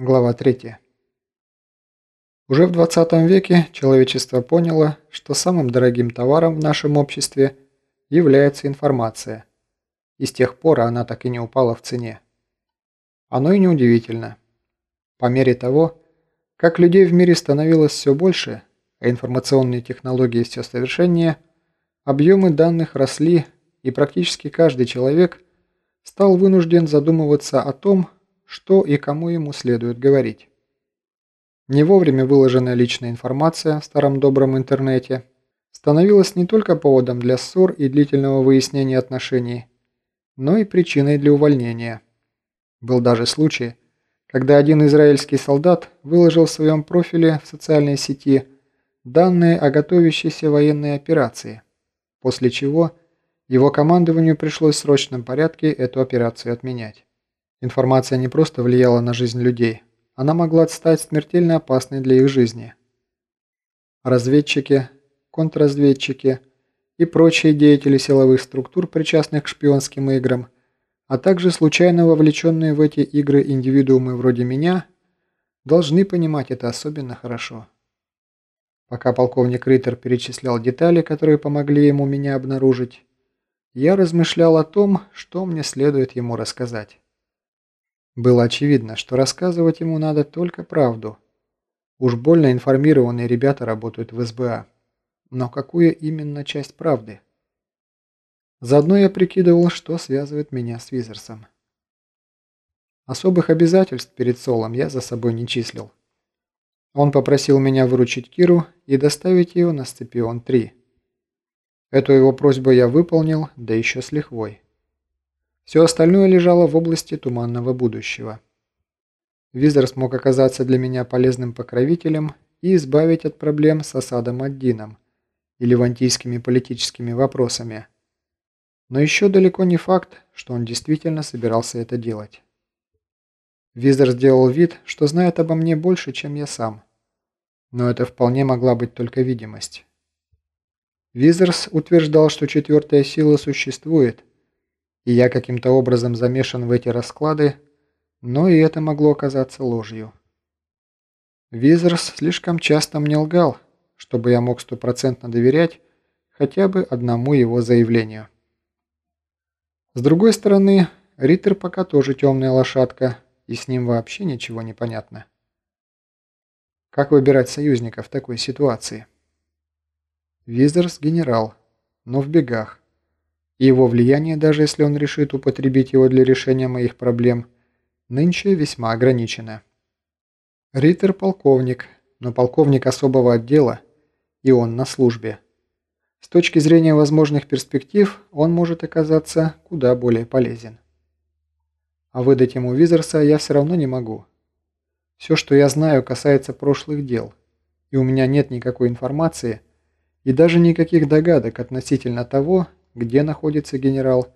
Глава 3. Уже в 20 веке человечество поняло, что самым дорогим товаром в нашем обществе является информация, и с тех пор она так и не упала в цене. Оно и неудивительно. По мере того, как людей в мире становилось все больше, а информационные технологии все совершеннее, объемы данных росли, и практически каждый человек стал вынужден задумываться о том, что и кому ему следует говорить. Не вовремя выложенная личная информация в старом добром интернете становилась не только поводом для ссор и длительного выяснения отношений, но и причиной для увольнения. Был даже случай, когда один израильский солдат выложил в своем профиле в социальной сети данные о готовящейся военной операции, после чего его командованию пришлось в срочном порядке эту операцию отменять. Информация не просто влияла на жизнь людей, она могла стать смертельно опасной для их жизни. Разведчики, контрразведчики и прочие деятели силовых структур, причастных к шпионским играм, а также случайно вовлеченные в эти игры индивидуумы вроде меня, должны понимать это особенно хорошо. Пока полковник Риттер перечислял детали, которые помогли ему меня обнаружить, я размышлял о том, что мне следует ему рассказать. Было очевидно, что рассказывать ему надо только правду. Уж больно информированные ребята работают в СБА. Но какую именно часть правды? Заодно я прикидывал, что связывает меня с Визерсом. Особых обязательств перед Солом я за собой не числил. Он попросил меня выручить Киру и доставить ее на Сципион-3. Эту его просьбу я выполнил, да еще с лихвой. Все остальное лежало в области туманного будущего. Визер смог оказаться для меня полезным покровителем и избавить от проблем с осадом Аддином и левантийскими политическими вопросами. Но еще далеко не факт, что он действительно собирался это делать. Визер сделал вид, что знает обо мне больше, чем я сам. Но это вполне могла быть только видимость. Визерс утверждал, что четвертая сила существует, и я каким-то образом замешан в эти расклады, но и это могло оказаться ложью. Визерс слишком часто мне лгал, чтобы я мог стопроцентно доверять хотя бы одному его заявлению. С другой стороны, Риттер пока тоже темная лошадка, и с ним вообще ничего не понятно. Как выбирать союзника в такой ситуации? Визерс генерал, но в бегах его влияние, даже если он решит употребить его для решения моих проблем, нынче весьма ограничено. Риттер – полковник, но полковник особого отдела, и он на службе. С точки зрения возможных перспектив, он может оказаться куда более полезен. А выдать ему Визерса я все равно не могу. Все, что я знаю, касается прошлых дел, и у меня нет никакой информации и даже никаких догадок относительно того, где находится генерал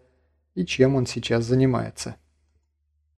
и чем он сейчас занимается.